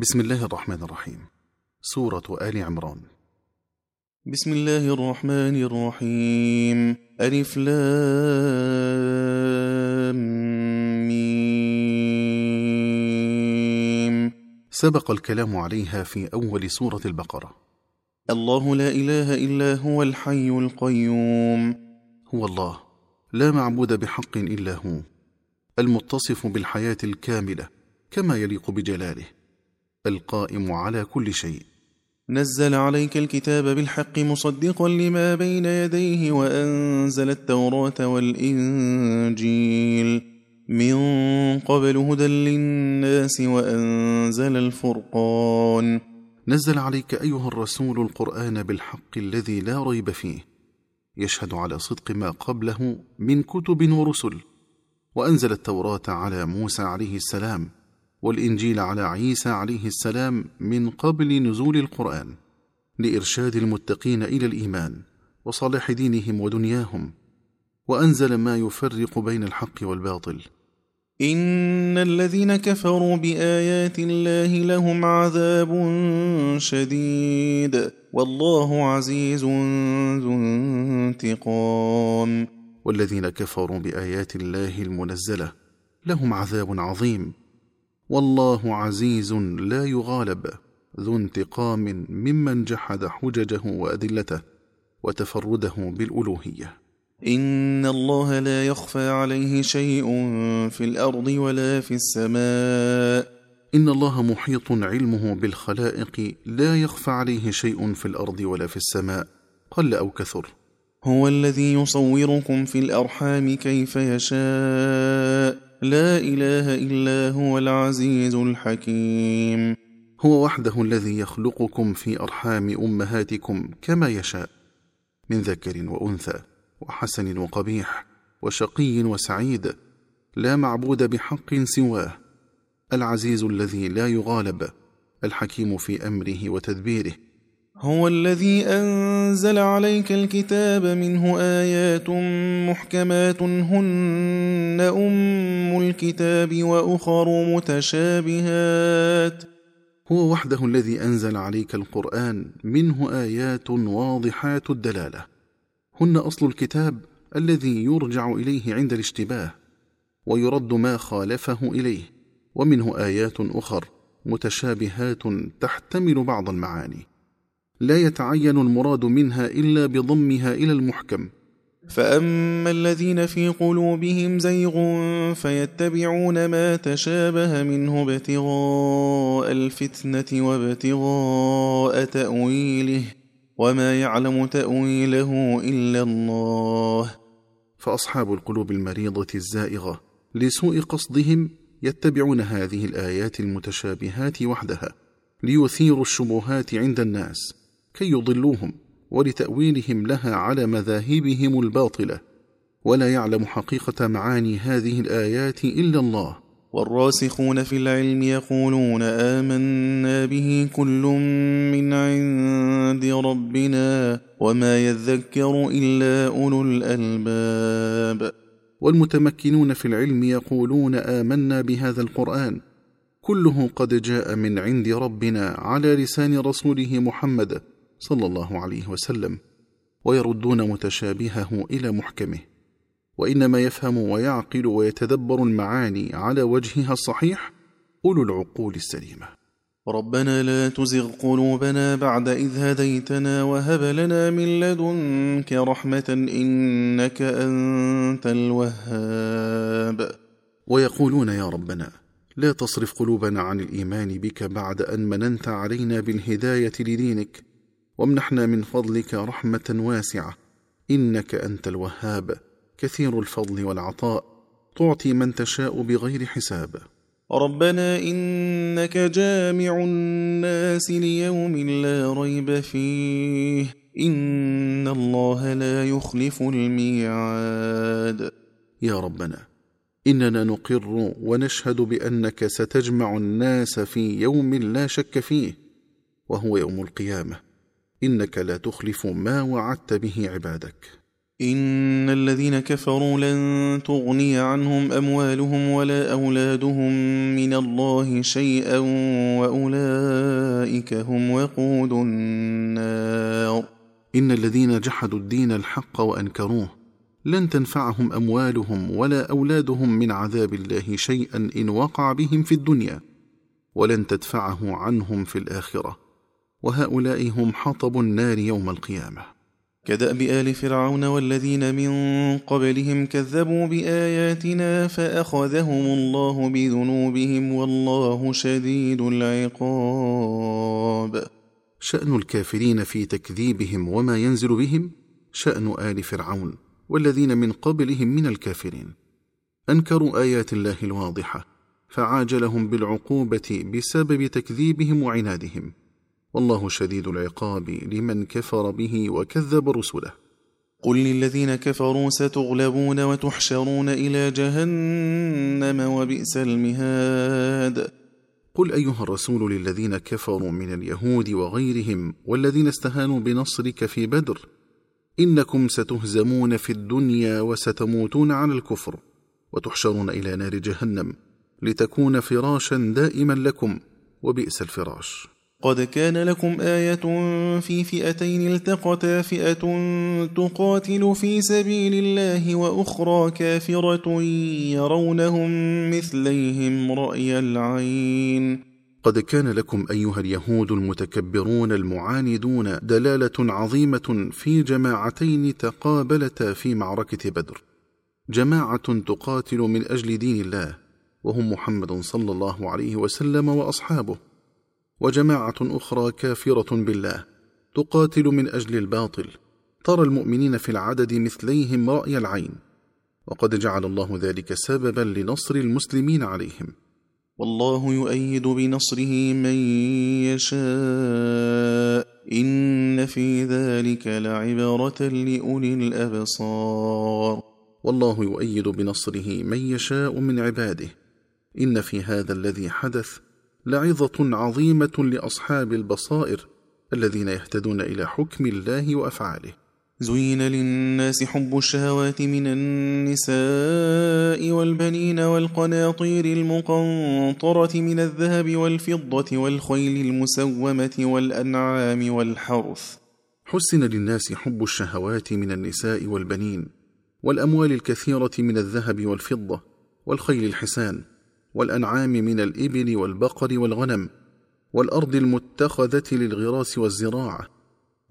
بسم الله الرحمن الرحيم. سورة آل عمران. بسم الله الرحمن الرحيم. ألف لام ميم. سبق الكلام عليها في أول سورة البقرة. الله لا إله إلا هو الحي القيوم. هو الله. لا معبود بحق إلا هو. المتصف بالحياة الكاملة كما يليق بجلاله. القائم على كل شيء. نزل عليك الكتاب بالحق مصدقا لما بين يديه وأنزل التوراة والإنجيل. من قبل هدى للناس وأنزل الفرقان. نزل عليك أيها الرسول القرآن بالحق الذي لا ريب فيه. يشهد على صدق ما قبله من كتب ورسل. وأنزل التوراة على موسى عليه السلام. والإنجيل على عيسى عليه السلام من قبل نزول القرآن لإرشاد المتقين إلى الإيمان وصالح دينهم ودنياهم وأنزل ما يفرق بين الحق والباطل. إن الذين كفروا بآيات الله لهم عذاب شديد والله عزيز ذو انتقام. والذين كفروا بآيات الله المنزلة لهم عذاب عظيم. والله عزيز لا يغالب ذو انتقام ممن جحد حججه وأدلته وتفرده بالألوهية. إن الله لا يخفى عليه شيء في الأرض ولا في السماء. إن الله محيط علمه بالخلائق لا يخفى عليه شيء في الأرض ولا في السماء قل أو كثر. هو الذي يصوركم في الأرحام كيف يشاء. لا إله إلا هو العزيز الحكيم. هو وحده الذي يخلقكم في أرحام أمهاتكم كما يشاء من ذكر وأنثى وحسن وقبيح وشقي وسعيد لا معبود بحق سواه العزيز الذي لا يغالب الحكيم في أمره وتدبيره هو الذي أنزل عليك الكتاب منه آيات محكمات هن أم الكتاب وأخر متشابهات. هو وحده الذي أنزل عليك القرآن منه آيات واضحات الدلالة. هن أصل الكتاب الذي يرجع إليه عند الاشتباه ويرد ما خالفه إليه ومنه آيات أخر متشابهات تحتمل بعض المعاني. لا يتعين المراد منها إلا بضمها إلى المحكم. فأما الذين في قلوبهم زيغ فيتبعون ما تشابه منه ابتغاء الفتنة وابتغاء تأويله وما يعلم تأويله إلا الله. فأصحاب القلوب المريضة الزائغة لسوء قصدهم يتبعون هذه الآيات المتشابهات وحدها ليثيروا الشبهات عند الناس. كي يضلوهم ولتأويلهم لها على مذاهبهم الباطلة. ولا يعلم حقيقة معاني هذه الآيات إلا الله. والراسخون في العلم يقولون آمنا به كل من عند ربنا وما يذكر إلا أولو الألباب. والمتمكنون في العلم يقولون آمنا بهذا القرآن. كله قد جاء من عند ربنا على لسان رسوله محمد. صلى الله عليه وسلم ويردون متشابهه إلى محكمه وإنما يفهم ويعقل ويتدبر المعاني على وجهها الصحيح أولو العقول السليمة. ربنا لا تزغ قلوبنا بعد إذ هديتنا وهب لنا من لدنك رحمة إنك أنت الوهاب. ويقولون يا ربنا لا تصرف قلوبنا عن الإيمان بك بعد أن مننت علينا بالهداية لدينك وامنحنا من فضلك رحمة واسعة. إنك أنت الوهاب. كثير الفضل والعطاء. تعطي من تشاء بغير حساب. ربنا إنك جامع الناس ليوم لا ريب فيه. إن الله لا يخلف الميعاد. يا ربنا إننا نقر ونشهد بأنك ستجمع الناس في يوم لا شك فيه وهو يوم القيامة. إنك لا تخلف ما وعدت به عبادك. إن الذين كفروا لن تغني عنهم أموالهم ولا أولادهم من الله شيئا وأولئك هم وقود النار. إن الذين جحدوا الدين الحق وأنكروه لن تنفعهم أموالهم ولا أولادهم من عذاب الله شيئا إن وقع بهم في الدنيا ولن تدفعه عنهم في الآخرة. وهؤلاء هم حطب النار يوم القيامة. كدأب آل فرعون والذين من قبلهم كذبوا بآياتنا فأخذهم الله بذنوبهم والله شديد العقاب. شأن الكافرين في تكذيبهم وما ينزل بهم؟ شأن آل فرعون والذين من قبلهم من الكافرين. أنكروا آيات الله الواضحة فعاجلهم بالعقوبة بسبب تكذيبهم وعنادهم. والله شديد العقاب لمن كفر به وكذب رسله. قل للذين كفروا ستغلبون وتحشرون إلى جهنم وبئس المهاد. قل أيها الرسول للذين كفروا من اليهود وغيرهم والذين استهانوا بنصرك في بدر إنكم ستهزمون في الدنيا وستموتون على الكفر وتحشرون إلى نار جهنم لتكون فراشا دائما لكم وبئس الفراش. قد كان لكم آية في فئتين التقتا فئة تقاتل في سبيل الله وأخرى كافرة يرونهم مثليهم رأي العين. قد كان لكم أيها اليهود المتكبرون المعاندون دلالة عظيمة في جماعتين تقابلتا في معركة بدر. جماعة تقاتل من أجل دين الله وهم محمد صلى الله عليه وسلم وأصحابه. وجماعة أخرى كافرة بالله تقاتل من أجل الباطل ترى المؤمنين في العدد مثليهم رأي العين. وقد جعل الله ذلك سببا لنصر المسلمين عليهم. والله يؤيد بنصره من يشاء إن في ذلك لعبرة لأولي الأبصار. والله يؤيد بنصره من يشاء من عباده. إن في هذا الذي حدث لعظة عظيمة لأصحاب البصائر الذين يهتدون إلى حكم الله وأفعاله. زين للناس حب الشهوات من النساء والبنين والقناطير المقنطرة من الذهب والفضة والخيل المسومة والأنعام والحرث. حسن للناس حب الشهوات من النساء والبنين والأموال الكثيرة من الذهب والفضة والخيل الحسان والأنعام من الإبل والبقر والغنم والأرض المتخذة للغراس والزراعة.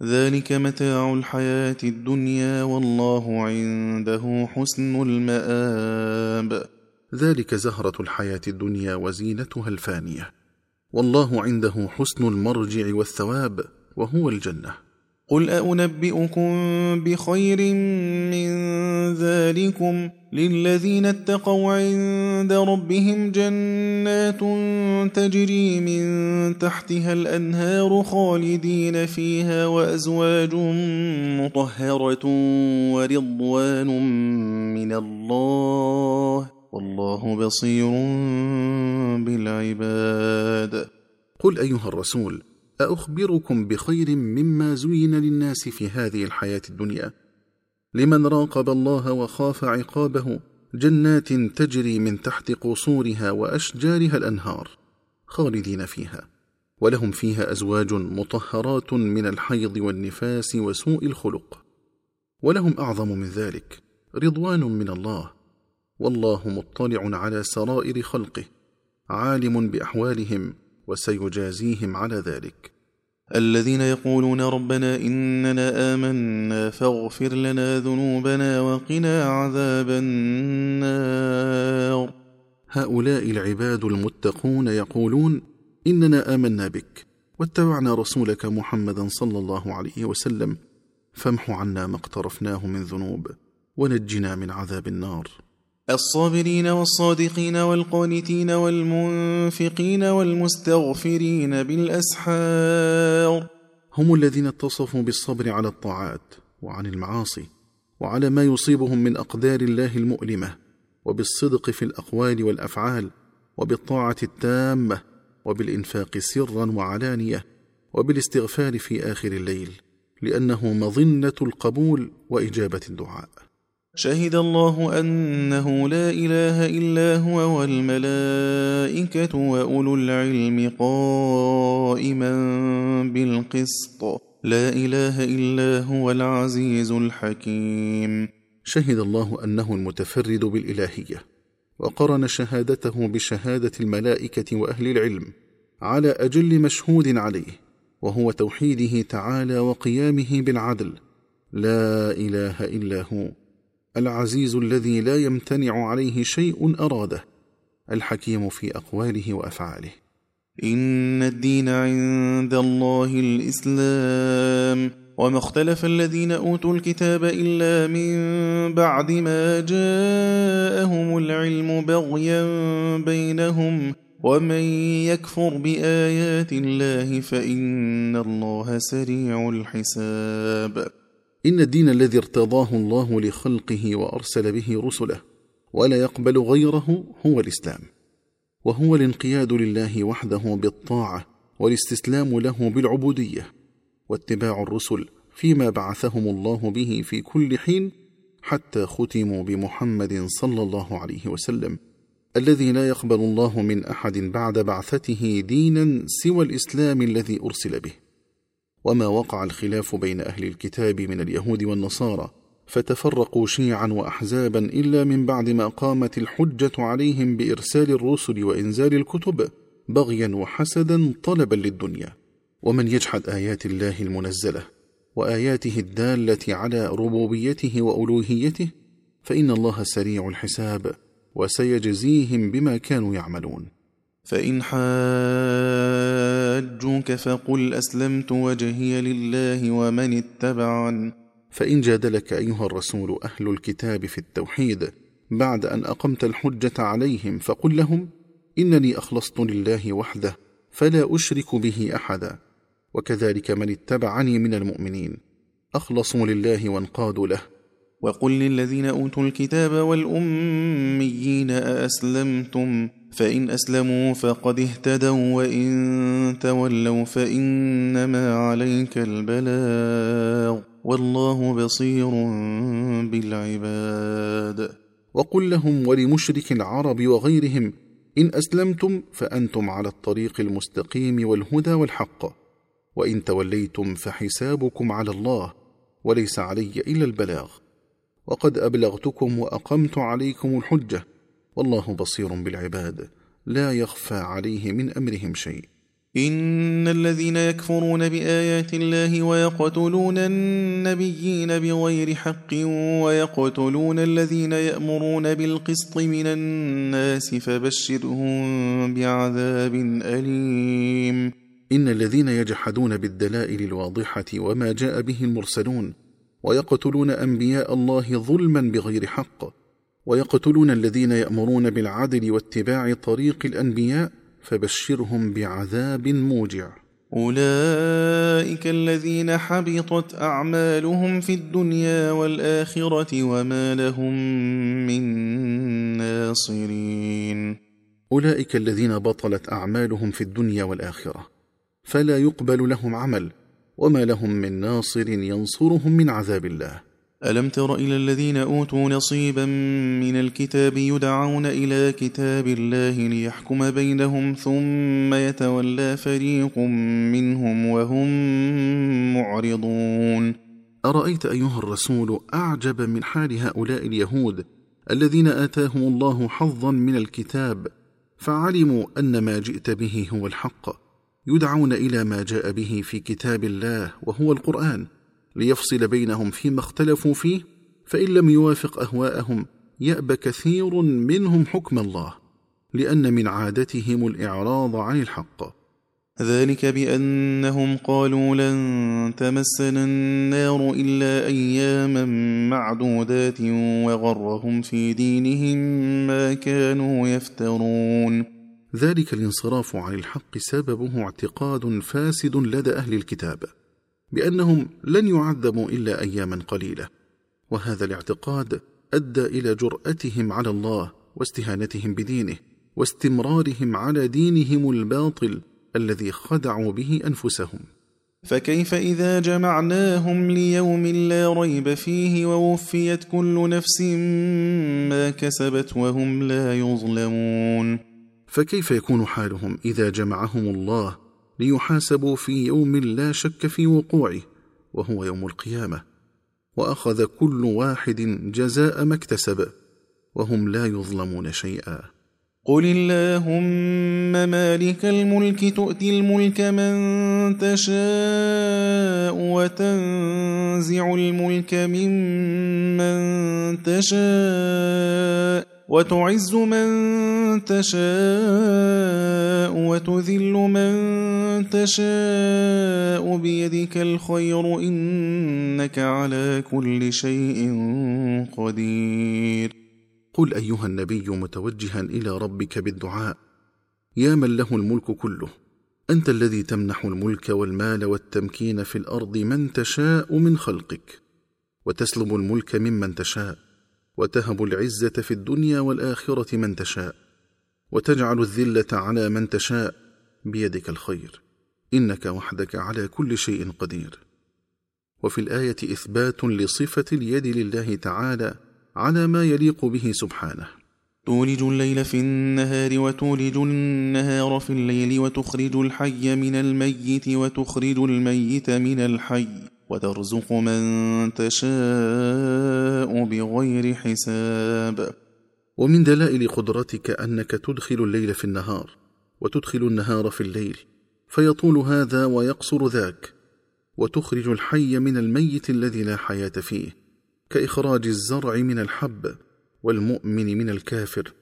ذلك متاع الحياة الدنيا والله عنده حسن المآب. ذلك زهرة الحياة الدنيا وزينتها الفانية. والله عنده حسن المرجع والثواب وهو الجنة. قل أنبئكم بخير من ذلكم للذين اتقوا عند ربهم جنات تجري من تحتها الأنهار خالدين فيها وأزواج مطهرة ورضوان من الله والله بصير بالعباد. قل أيها الرسول أأخبركم بخير مما زين للناس في هذه الحياة الدنيا. لمن راقب الله وخاف عقابه جنات تجري من تحت قصورها وأشجارها الأنهار خالدين فيها. ولهم فيها أزواج مطهرات من الحيض والنفاس وسوء الخلق. ولهم أعظم من ذلك رضوان من الله. والله مطلع على سرائر خلقه عالم بأحوالهم وسيجازيهم على ذلك. الذين يقولون ربنا إننا آمنا فاغفر لنا ذنوبنا وقنا عذاب النار. هؤلاء العباد المتقون يقولون إننا آمنا بك واتبعنا رسولك محمدا صلى الله عليه وسلم فامح عنا ما اقترفناه من ذنوب ونجنا من عذاب النار. الصابرين والصادقين والقانتين والمنفقين والمستغفرين بالأسحار. هم الذين اتصفوا بالصبر على الطاعات وعن المعاصي وعلى ما يصيبهم من أقدار الله المؤلمة وبالصدق في الأقوال والأفعال وبالطاعة التامة وبالإنفاق سرا وعلانية وبالاستغفار في آخر الليل لأنه مظنة القبول وإجابة الدعاء. شهد الله أنه لا إله إلا هو والملائكة وأولو العلم قائما بالقسط. لا إله إلا هو العزيز الحكيم. شهد الله أنه المتفرد بالإلهية وقرن شهادته بشهادة الملائكة وأهل العلم على أجل مشهود عليه وهو توحيده تعالى وقيامه بالعدل. لا إله إلا هو. العزيز الذي لا يمتنع عليه شيء أراده الحكيم في أقواله وأفعاله. إن الدين عند الله الإسلام وما اختلف الذين أوتوا الكتاب إلا من بعد ما جاءهم العلم بغيا بينهم ومن يكفر بآيات الله فإن الله سريع الحساب. إن الدين الذي ارتضاه الله لخلقه وأرسل به رسله ولا يقبل غيره هو الإسلام وهو الانقياد لله وحده بالطاعة والاستسلام له بالعبودية واتباع الرسل فيما بعثهم الله به في كل حين حتى ختموا بمحمد صلى الله عليه وسلم الذي لا يقبل الله من أحد بعد بعثته دينا سوى الإسلام الذي أرسل به. وما وقع الخلاف بين أهل الكتاب من اليهود والنصارى فتفرقوا شيعا واحزابا إلا من بعد ما قامت الحجة عليهم بإرسال الرسل وإنزال الكتب بغيا وحسدا طلبا للدنيا. ومن يجحد آيات الله المنزلة وآياته الدالة على ربوبيته وألوهيته فإن الله سريع الحساب وسيجزيهم بما كانوا يعملون. فإن حاجوك فقل أسلمت وجهي لله ومن اتبعن فإن جادلك أيها الرسول أهل الكتاب في التوحيد بعد أن أقمت الحجة عليهم فقل لهم إنني أخلصت لله وحده فلا أشرك به أحدا. وكذلك من اتبعني من المؤمنين أخلصوا لله وانقادوا له. وقل للذين أوتوا الكتاب والأميين أأسلمتم؟ فإن أسلموا فقد اهتدوا وإن تولوا فإنما عليك البلاغ والله بصير بالعباد. وقل لهم ولمشرك العرب وغيرهم إن أسلمتم فأنتم على الطريق المستقيم والهدى والحق وإن توليتم فحسابكم على الله وليس علي إلا البلاغ. وقد أبلغتكم وأقمت عليكم الحجة والله بصير بالعباد. لا يخفى عليه من أمرهم شيء. إن الذين يكفرون بآيات الله ويقتلون النبيين بغير حق ويقتلون الذين يأمرون بالقسط من الناس فبشرهم بعذاب أليم. إن الذين يجحدون بالدلائل الواضحة وما جاء به المرسلون ويقتلون أنبياء الله ظلما بغير حق ويقتلون الذين يأمرون بالعدل واتباع طريق الأنبياء فبشرهم بعذاب موجع. أولئك الذين حبطت أعمالهم في الدنيا والآخرة وما لهم من ناصرين. أولئك الذين بطلت أعمالهم في الدنيا والآخرة فلا يقبل لهم عمل وما لهم من ناصر ينصرهم من عذاب الله. ألم تر إلى الذين أوتوا نصيبا من الكتاب يدعون إلى كتاب الله ليحكم بينهم ثم يتولى فريق منهم وهم معرضون. أرأيت أيها الرسول أعجب من حال هؤلاء اليهود الذين آتاهم الله حظا من الكتاب فعلموا أن ما جئت به هو الحق يدعون إلى ما جاء به في كتاب الله وهو القرآن. ليفصل بينهم فيما اختلفوا فيه فإن لم يوافق أهواءهم يأبى كثير منهم حكم الله لأن من عادتهم الإعراض عن الحق. ذلك بأنهم قالوا لن تمسنا النار إلا أياما معدودات وغرهم في دينهم ما كانوا يفترون. ذلك الانصراف عن الحق سببه اعتقاد فاسد لدى أهل الكتاب. بأنهم لن يعذبوا إلا أياما قليلة. وهذا الاعتقاد أدى إلى جرأتهم على الله واستهانتهم بدينه واستمرارهم على دينهم الباطل الذي خدعوا به أنفسهم. فكيف إذا جمعناهم ليوم لا ريب فيه ووفيت كل نفس ما كسبت وهم لا يظلمون؟ فكيف يكون حالهم إذا جمعهم الله ليحاسبوا في يوم لا شك في وقوعه وهو يوم القيامة. وأخذ كل واحد جزاء ما اكتسب وهم لا يظلمون شيئا. قل اللهم مالك الملك تؤتي الملك من تشاء وتنزع الملك ممن تشاء. وتعز من تشاء وتذل من تشاء بيدك الخير إنك على كل شيء قدير. قل أيها النبي متوجها إلى ربك بالدعاء. يا من له الملك كله. أنت الذي تمنح الملك والمال والتمكين في الأرض من تشاء من خلقك. وتسلب الملك ممن تشاء. وتهب العزة في الدنيا والآخرة من تشاء وتجعل الذلة على من تشاء بيدك الخير إنك وحدك على كل شيء قدير. وفي الآية إثبات لصفة اليد لله تعالى على ما يليق به سبحانه. تولج الليل في النهار وتولج النهار في الليل وتخرج الحي من الميت وتخرج الميت من الحي. وترزق من تشاء بغير حساب. ومن دلائل قدرتك أنك تدخل الليل في النهار وتدخل النهار في الليل فيطول هذا ويقصر ذاك وتخرج الحي من الميت الذي لا حياة فيه كإخراج الزرع من الحب والمؤمن من الكافر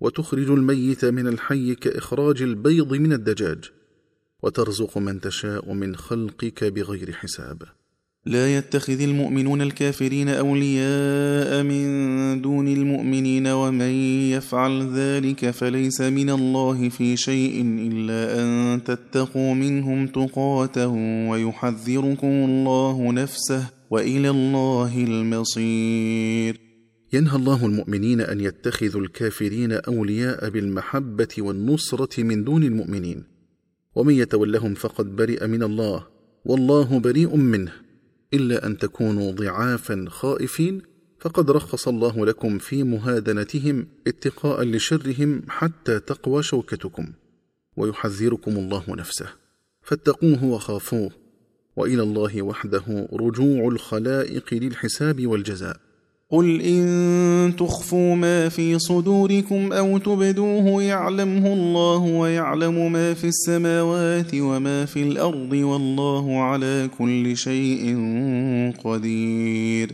وتخرج الميت من الحي كإخراج البيض من الدجاج وترزق من تشاء من خلقك بغير حساب. لا يتخذ المؤمنون الكافرين أولياء من دون المؤمنين ومن يفعل ذلك فليس من الله في شيء إلا أن تتقوا منهم تقاته ويحذركم الله نفسه وإلى الله المصير. ينهى الله المؤمنين أن يتخذوا الكافرين أولياء بالمحبة والنصرة من دون المؤمنين ومن يتولهم فقد برئ من الله والله بريء منه. إلا أن تكونوا ضعافا خائفين فقد رخص الله لكم في مهادنتهم اتقاء لشرهم حتى تقوى شوكتكم ويحذركم الله نفسه. فاتقوه وخافوه وإلى الله وحده رجوع الخلائق للحساب والجزاء. قل إن تخفوا ما في صدوركم أو تبدوه يعلمه الله ويعلم ما في السماوات وما في الأرض والله على كل شيء قدير.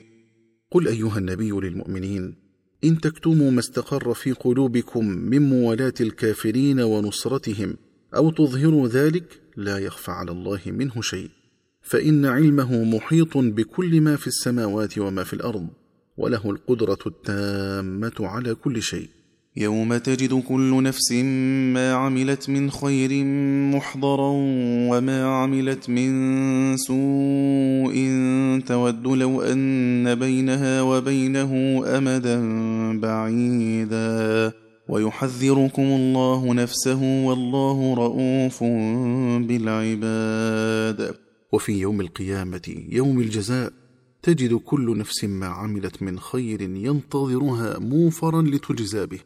قل أيها النبي للمؤمنين إن تكتموا ما استقر في قلوبكم من موالاة الكافرين ونصرتهم أو تظهروا ذلك لا يخفى على الله منه شيء فإن علمه محيط بكل ما في السماوات وما في الأرض. وله القدرة التامة على كل شيء. يوم تجد كل نفس ما عملت من خير محضرا وما عملت من سوء تود لو أن بينها وبينه أمدا بعيدا. ويحذركم الله نفسه والله رؤوف بالعباد. وفي يوم القيامة يوم الجزاء تجد كل نفس ما عملت من خير ينتظرها موفرا لتجزى به.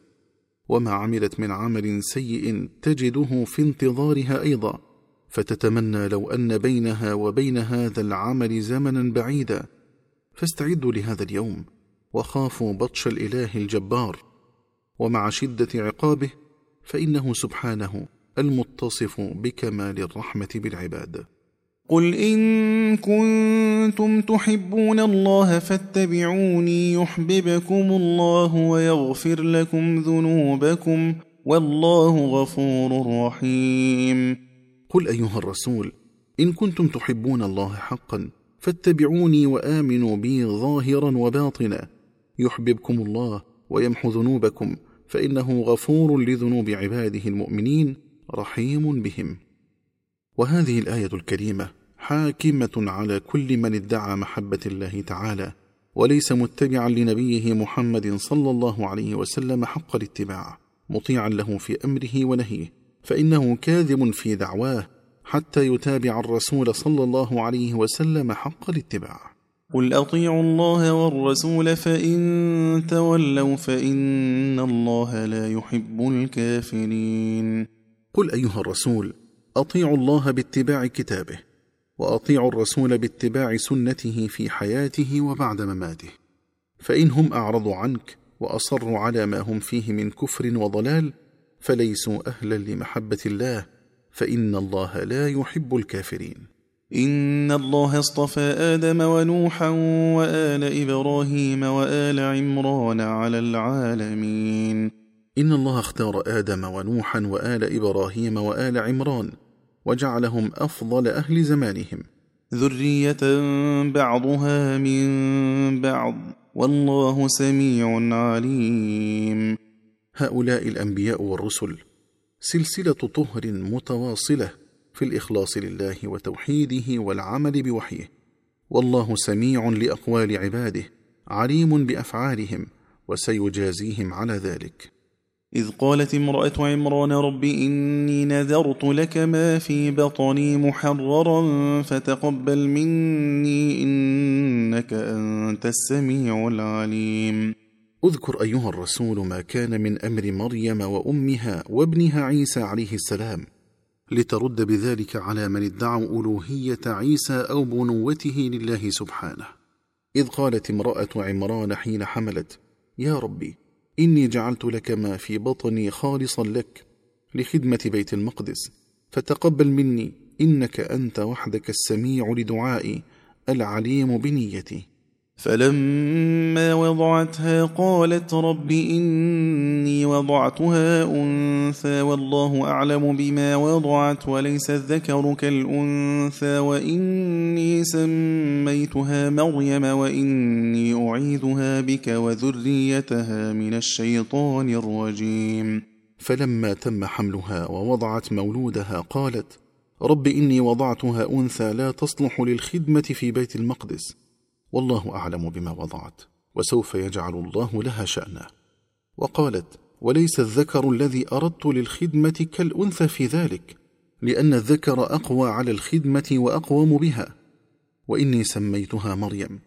وما عملت من عمل سيء تجده في انتظارها أيضا. فتتمنى لو أن بينها وبين هذا العمل زمنا بعيدا. فاستعدوا لهذا اليوم وخافوا بطش الإله الجبار. ومع شدة عقابه فإنه سبحانه المتصف بكمال الرحمة بالعباد. قل إن كنتم تحبون الله فاتبعوني يحببكم الله ويغفر لكم ذنوبكم والله غفور رحيم. قل أيها الرسول إن كنتم تحبون الله حقا فاتبعوني وآمنوا بي ظاهرا وباطنا. يحببكم الله ويمحو ذنوبكم فإنه غفور لذنوب عباده المؤمنين رحيم بهم. وهذه الآية الكريمة حاكمة على كل من ادعى محبة الله تعالى وليس متبعا لنبيه محمد صلى الله عليه وسلم حق الاتباع مطيعا له في أمره ونهيه فإنه كاذب في دعواه حتى يتابع الرسول صلى الله عليه وسلم حق الاتباع. قل أطيعوا الله والرسول فإن تولوا فإن الله لا يحب الكافرين. قل أيها الرسول أطيعوا الله باتباع كتابه وأطيعوا الرسول باتباع سنته في حياته وبعد مماته. فإن هم أعرضوا عنك وأصروا على ما هم فيه من كفر وضلال فليسوا أهلا لمحبة الله فإن الله لا يحب الكافرين. إن الله اصطفى آدم ونوحا وآل إبراهيم وآل عمران على العالمين. إن الله اختار آدم ونوحا وآل إبراهيم وآل عمران وجعلهم أفضل أهل زمانهم. ذرية بعضها من بعض. والله سميع عليم. هؤلاء الأنبياء والرسل سلسلة طهر متواصلة في الإخلاص لله وتوحيده والعمل بوحيه. والله سميع لأقوال عباده عليم بأفعالهم وسيجازيهم على ذلك. إذ قالت امرأة عمران رب إني نذرت لك ما في بطني محررا فتقبل مني إنك أنت السميع العليم. اذكر أيها الرسول ما كان من أمر مريم وأمها وابنها عيسى عليه السلام لترد بذلك على من ادعوا ألوهية عيسى أو بنوته لله سبحانه. إذ قالت امرأة عمران حين حملت يا ربي إني جعلت لك ما في بطني خالصا لك لخدمة بيت المقدس. فتقبل مني إنك أنت وحدك السميع لدعائي العليم بنيتي. فلما وضعتها قالت رب إني وضعتها أنثى والله أعلم بما وضعت وليس الذكر كالأنثى وإني سميتها مريم وإني أعيذها بك وذريتها من الشيطان الرجيم. فلما تم حملها ووضعت مولودها قالت رب إني وضعتها أنثى لا تصلح للخدمة في بيت المقدس. والله أعلم بما وضعت وسوف يجعل الله لها شأنا. وقالت وليس الذكر الذي أردت للخدمة كالأنثى في ذلك لأن الذكر أقوى على الخدمة وأقوم بها. وإني سميتها مريم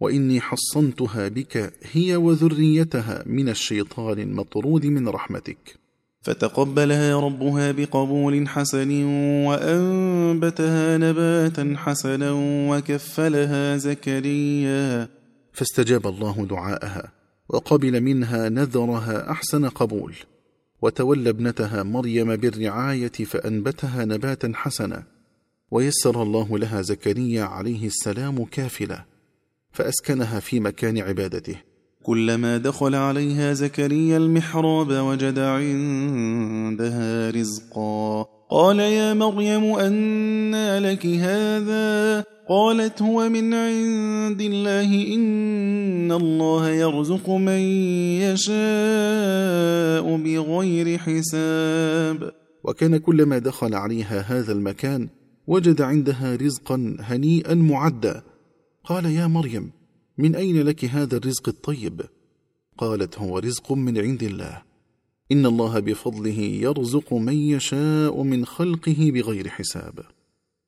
وإني حصنتها بك هي وذريتها من الشيطان المطرود من رحمتك. فتقبلها ربها بقبول حسن وأنبتها نباتا حسنا وكفلها زكريا. فاستجاب الله دعاءها وقبل منها نذرها أحسن قبول. وتولى ابنتها مريم بالرعاية فأنبتها نباتا حسنا. ويسر الله لها زكريا عليه السلام كافلة. فأسكنها في مكان عبادته. كلما دخل عليها زكريا المحراب وجد عندها رزقا. قال يا مريم أنى لك هذا؟ قالت هو من عند الله إن الله يرزق من يشاء بغير حساب. وكان كلما دخل عليها هذا المكان وجد عندها رزقا هنيئا معدا. قال يا مريم من أين لك هذا الرزق الطيب؟ قالت هو رزق من عند الله. إن الله بفضله يرزق من يشاء من خلقه بغير حساب.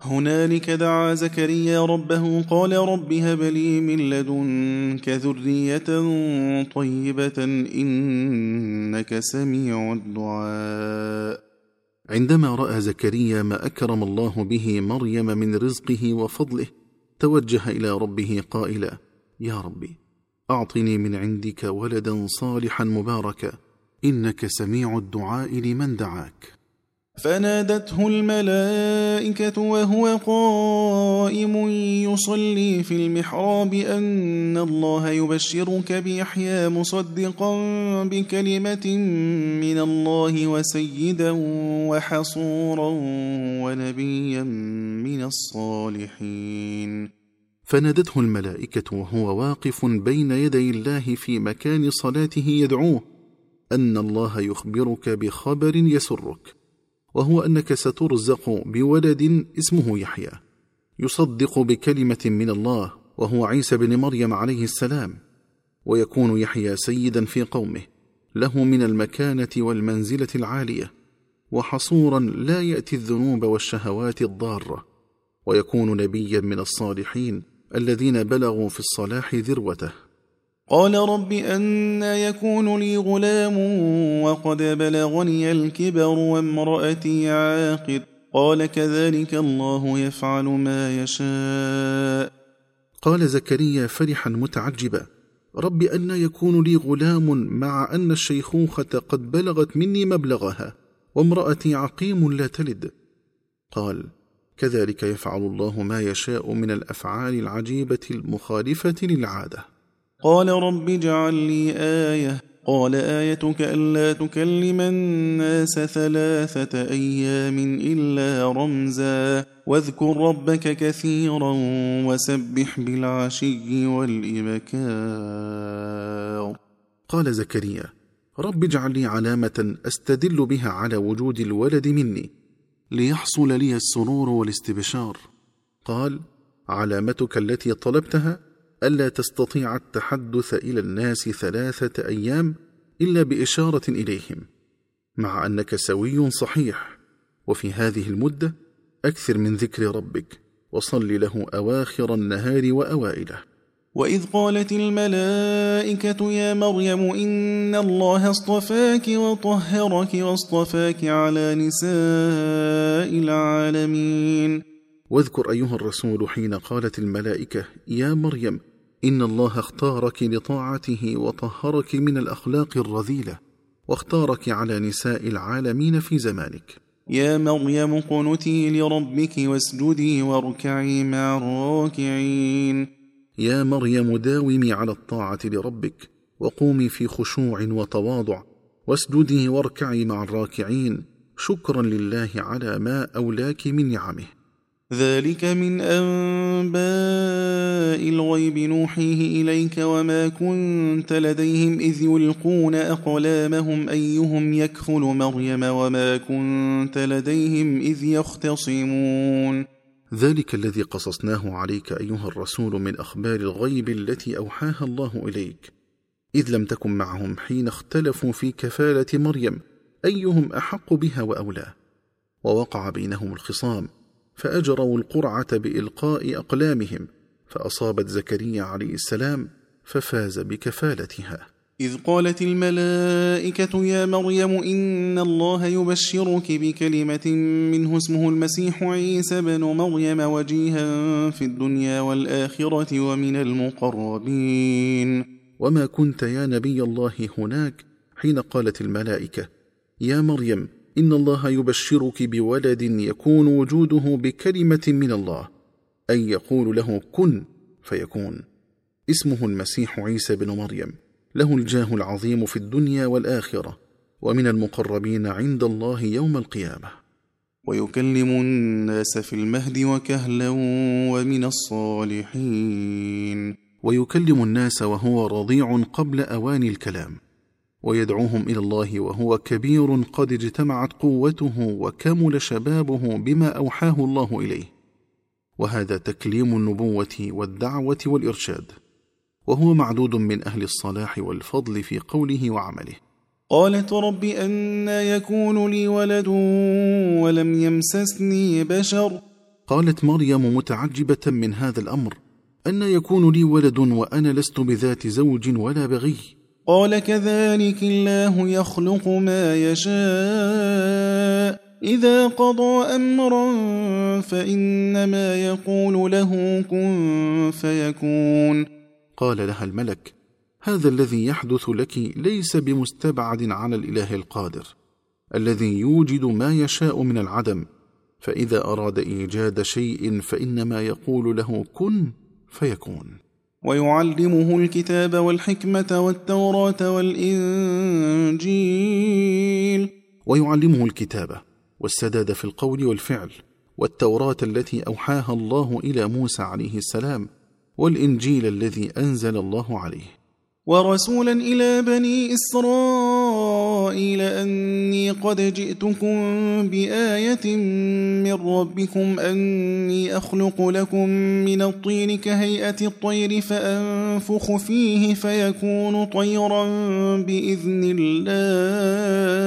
هنالك دعا زكريا ربه قال رب هب لي من لدنك ذرية طيبة إنك سميع الدعاء. عندما رأى زكريا ما أكرم الله به مريم من رزقه وفضله توجه إلى ربه قائلا يا ربي أعطني من عندك ولدا صالحا مباركا إنك سميع الدعاء لمن دعاك. فنادته الملائكة وهو قائم يصلي في المحراب أن الله يبشرك بيحيى مصدقا بكلمة من الله وسيدا وحصورا ونبيا من الصالحين. فنادته الملائكة وهو واقف بين يدي الله في مكان صلاته يدعوه أن الله يخبرك بخبر يسرك وهو أنك سترزق بولد اسمه يحيى يصدق بكلمة من الله وهو عيسى بن مريم عليه السلام ويكون يحيى سيدا في قومه له من المكانة والمنزلة العالية وحصورا لا يأتي الذنوب والشهوات الضارة ويكون نبيا من الصالحين الذين بلغوا في الصلاح ذروته. قال رب أنا يكون لي غلام وقد بلغني الكبر وامرأتي عاقر. قال كذلك الله يفعل ما يشاء. قال زكريا فرحا متعجبا. رب أن يكون لي غلام مع أن الشيخوخة قد بلغت مني مبلغها وامرأتي عقيم لا تلد. قال كذلك يفعل الله ما يشاء من الأفعال العجيبة المخالفة للعادة. قال رب اجعل لي آية. قال آيتك ألا تكلم الناس ثلاثة أيام إلا رمزا. واذكر ربك كثيرا وسبح بالعشي والإبكار. قال زكريا رب اجعل لي علامة أستدل بها على وجود الولد مني. ليحصل لي السرور والاستبشار. قال علامتك التي طلبتها ألا تستطيع التحدث إلى الناس ثلاثة أيام إلا بإشارة إليهم مع أنك سوي صحيح. وفي هذه المدة أكثر من ذكر ربك وصل له أواخر النهار وأوائله. وإذ قالت الملائكة يا مريم إن الله اصطفاك وطهرك واصطفاك على نساء العالمين. واذكر أيها الرسول حين قالت الملائكة يا مريم إن الله اختارك لطاعته وطهرك من الأخلاق الرذيلة واختارك على نساء العالمين في زمانك. يا مريم قنتي لربك واسجدي واركعي مع الراكعين. يا مريم داومي على الطاعة لربك وقومي في خشوع وتواضع واسجدي واركعي مع الراكعين. شكرا لله على ما أولاك من نعمه. ذلك من أنباء الغيب نوحيه إليك وما كنت لديهم إذ يلقون أقلامهم أيهم يكفل مريم وما كنت لديهم إذ يختصمون. ذلك الذي قصصناه عليك أيها الرسول من أخبار الغيب التي أوحاها الله إليك. إذ لم تكن معهم حين اختلفوا في كفالة مريم أيهم أحق بها وأولى. ووقع بينهم الخصام فأجروا القرعة بإلقاء أقلامهم فأصابت زكريا عليه السلام ففاز بكفالتها. إذ قالت الملائكة يا مريم إن الله يبشرك بكلمة منه اسمه المسيح عيسى بن مريم وجيها في الدنيا والآخرة ومن المقربين. وما كنت يا نبي الله هناك؟ حين قالت الملائكة يا مريم إن الله يبشرك بولد يكون وجوده بكلمة من الله أي يقول له كن فيكون. اسمه المسيح عيسى بن مريم. له الجاه العظيم في الدنيا والآخرة ومن المقربين عند الله يوم القيامة. ويكلم الناس في المهد وكهلا ومن الصالحين. ويكلم الناس وهو رضيع قبل أوان الكلام. ويدعوهم إلى الله وهو كبير قد اجتمعت قوته وكمل شبابه بما أوحاه الله إليه. وهذا تكليم النبوة والدعوة والإرشاد. وهو معدود من أهل الصلاح والفضل في قوله وعمله. قالت رب أنا يكون لي ولد ولم يمسسني بشر. قالت مريم متعجبة من هذا الأمر أن يكون لي ولد وأنا لست بذات زوج ولا بغي. قال كذلك الله يخلق ما يشاء. إذا قضى أمرا فإنما يقول له كن فيكون. قال لها الملك هذا الذي يحدث لك ليس بمستبعد على الإله القادر الذي يوجد ما يشاء من العدم فإذا أراد إيجاد شيء فإنما يقول له كن فيكون. ويعلمه الكتاب والحكمة والتوراة والإنجيل. ويعلمه الكتابة والسداد في القول والفعل والتوراة التي أوحاها الله إلى موسى عليه السلام والإنجيل الذي أنزل الله عليه. ورسولا إلى بني إسرائيل أني قد جئتكم بآية من ربكم أني أخلق لكم من الطين كهيئة الطير فأنفخ فيه فيكون طيرا بإذن الله.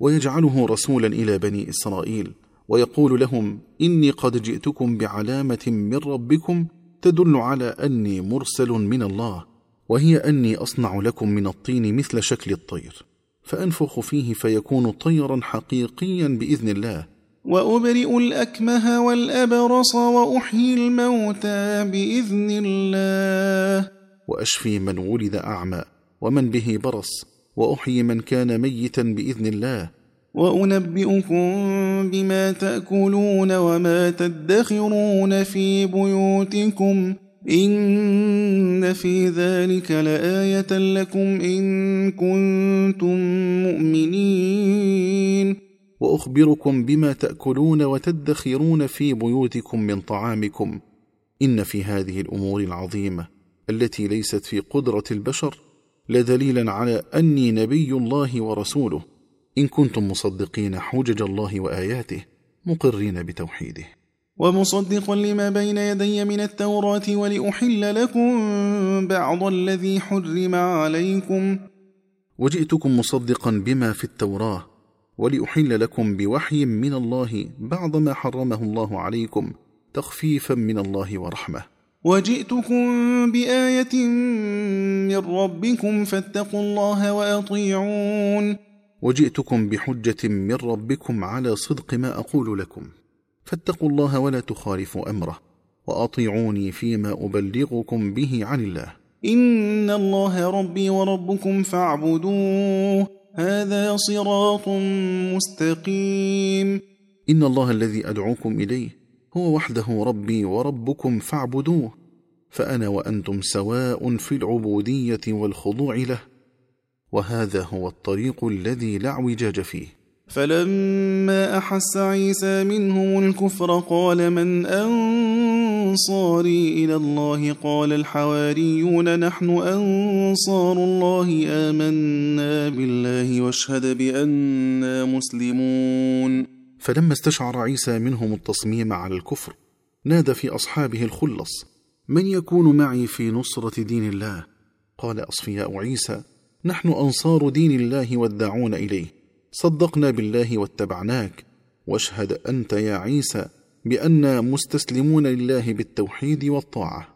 ويجعله رسولا إلى بني إسرائيل ويقول لهم إني قد جئتكم بعلامة من ربكم تدل على أني مرسل من الله وهي أني أصنع لكم من الطين مثل شكل الطير فأنفخ فيه فيكون طيرا حقيقيا بإذن الله. وأبرئ الأكمه والأبرص وأحيي الموتى بإذن الله. وأشفي من ولد أعمى ومن به برص وأحيي من كان ميتا بإذن الله. وأنبئكم بما تأكلون وما تدخرون في بيوتكم إن في ذلك لآية لكم إن كنتم مؤمنين. وأخبركم بما تأكلون وتدخرون في بيوتكم من طعامكم إن في هذه الأمور العظيمة التي ليست في قدرة البشر لدليلا على أني نبي الله ورسوله. إن كنتم مصدقين حجج الله وآياته مقرين بتوحيده. ومصدقا لما بين يدي من التوراة ولأحل لكم بعض الذي حرم عليكم. وجئتكم مصدقا بما في التوراة ولأحل لكم بوحي من الله بعض ما حرمه الله عليكم تخفيفا من الله ورحمة. وجئتكم بآية من ربكم فاتقوا الله وأطيعون. وجئتكم بحجة من ربكم على صدق ما أقول لكم. فاتقوا الله ولا تخالفوا أمره وأطيعوني فيما أبلغكم به عن الله. إن الله ربي وربكم فاعبدوه هذا صراط مستقيم. إن الله الذي أدعوكم إليه هو وحده ربي وربكم فاعبدوه فأنا وأنتم سواء في العبودية والخضوع له. وهذا هو الطريق الذي لا اعوجاج فيه. فلما أحس عيسى منهم الكفر قال من أنصاري إلى الله؟ قال الحواريون نحن أنصار الله آمنا بالله واشهد بانا مسلمون. فلما استشعر عيسى منهم التصميم على الكفر نادى في أصحابه الخلص من يكون معي في نصرة دين الله؟ قال أصفياء عيسى نحن أنصار دين الله والداعون إليه. صدقنا بالله واتبعناك. واشهد أنت يا عيسى بانا مستسلمون لله بالتوحيد والطاعة.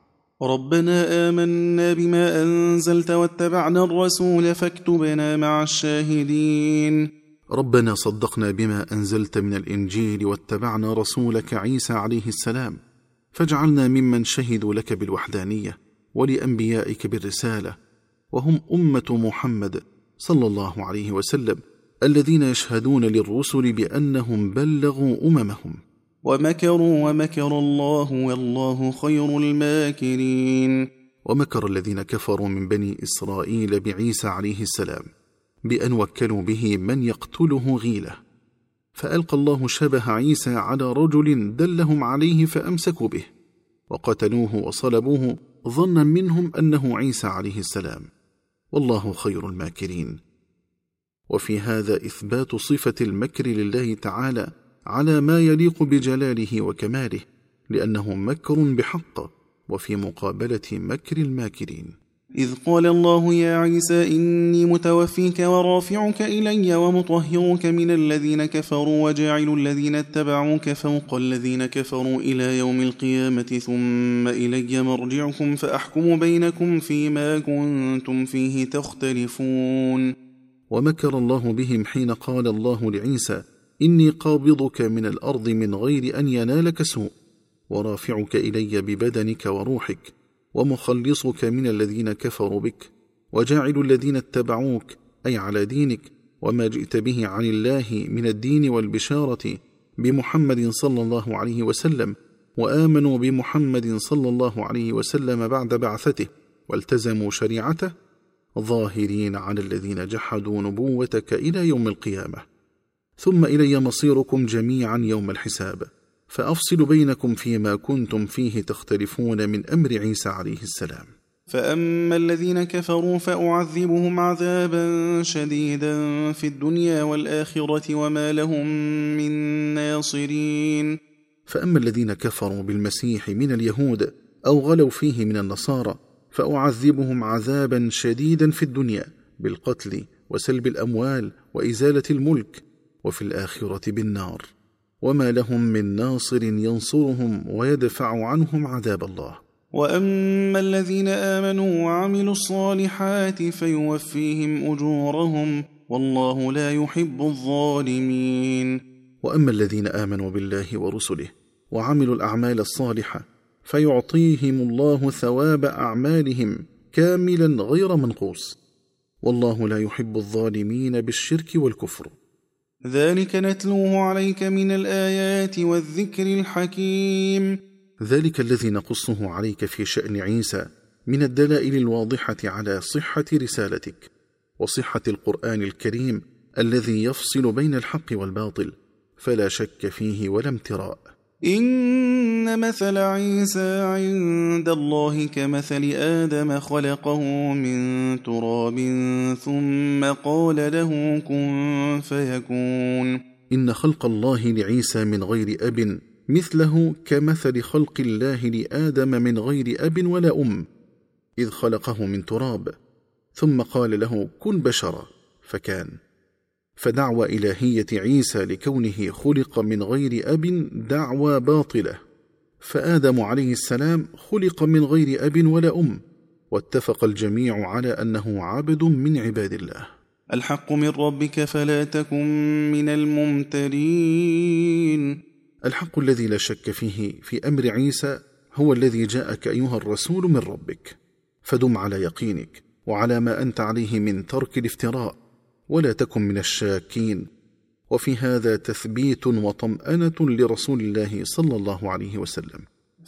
ربنا آمنا بما أنزلت واتبعنا الرسول فاكتبنا مع الشاهدين. ربنا صدقنا بما أنزلت من الإنجيل واتبعنا رسولك عيسى عليه السلام. فاجعلنا ممن شهدوا لك بالوحدانية ولأنبيائك بالرسالة. وهم أمة محمد صلى الله عليه وسلم الذين يشهدون للرسل بأنهم بلغوا أممهم. ومكروا ومكر الله والله خير الماكرين. ومكر الذين كفروا من بني إسرائيل بعيسى عليه السلام بأن وكلوا به من يقتله غيلة. فألقى الله شبه عيسى على رجل دلهم عليه فأمسكوا به وقتلوه وصلبوه ظنا منهم أنه عيسى عليه السلام. والله خير الماكرين. وفي هذا إثبات صفة المكر لله تعالى على ما يليق بجلاله وكماله لأنه مكر بحق وفي مقابلة مكر الماكرين. إذ قال الله يا عيسى إني متوفيك ورافعك إلي ومطهرك من الذين كفروا وجاعل الذين اتبعوك فوق الذين كفروا إلى يوم القيامة ثم إلي مرجعكم فأحكم بينكم فيما كنتم فيه تختلفون. ومكر الله بهم حين قال الله لعيسى إني قابضك من الأرض من غير أن ينالك سوء. ورافعك إلي ببدنك وروحك. ومخلصك من الذين كفروا بك وجاعل الذين اتبعوك أي على دينك وما جئت به عن الله من الدين والبشارة بمحمد صلى الله عليه وسلم وآمنوا بمحمد صلى الله عليه وسلم بعد بعثته والتزموا شريعته ظاهرين على الذين جحدوا نبوتك إلى يوم القيامة. ثم إلي مصيركم جميعا يوم الحساب. فأفصل بينكم فيما كنتم فيه تختلفون من أمر عيسى عليه السلام. فأما الذين كفروا فأعذبهم عذابا شديدا في الدنيا والآخرة وما لهم من ناصرين. فأما الذين كفروا بالمسيح من اليهود أو غلوا فيه من النصارى فأعذبهم عذابا شديدا في الدنيا بالقتل وسلب الأموال وإزالة الملك وفي الآخرة بالنار. وما لهم من ناصر ينصرهم ويدفع عنهم عذاب الله واما الذين امنوا وعملوا الصالحات فيوفيهم اجورهم والله لا يحب الظالمين. واما الذين امنوا بالله ورسله وعملوا الاعمال الصالحه فيعطيهم الله ثواب اعمالهم كاملا غير منقوص. والله لا يحب الظالمين بالشرك والكفر. ذلك نتلوه عليك من الآيات والذكر الحكيم. ذلك الذي نقصه عليك في شأن عيسى من الدلائل الواضحة على صحة رسالتك وصحة القرآن الكريم الذي يفصل بين الحق والباطل فلا شك فيه ولا امتراء. إن مثل عيسى عند الله كمثل آدم خلقه من تراب ثم قال له كن فيكون. إن خلق الله لعيسى من غير أب مثله كمثل خلق الله لآدم من غير أب ولا أم إذ خلقه من تراب ثم قال له كن بشرا فكان. فدعوى إلهية عيسى لكونه خلق من غير أب دعوى باطلة. فآدم عليه السلام خلق من غير أب ولا أم واتفق الجميع على أنه عبد من عباد الله. الحق من ربك فلا تكن من الممترين. الحق الذي لا شك فيه في أمر عيسى هو الذي جاءك أيها الرسول من ربك. فدم على يقينك وعلى ما أنت عليه من ترك الافتراء. ولا تكن من الشاكين. وفي هذا تثبيت وطمأنة لرسول الله صلى الله عليه وسلم.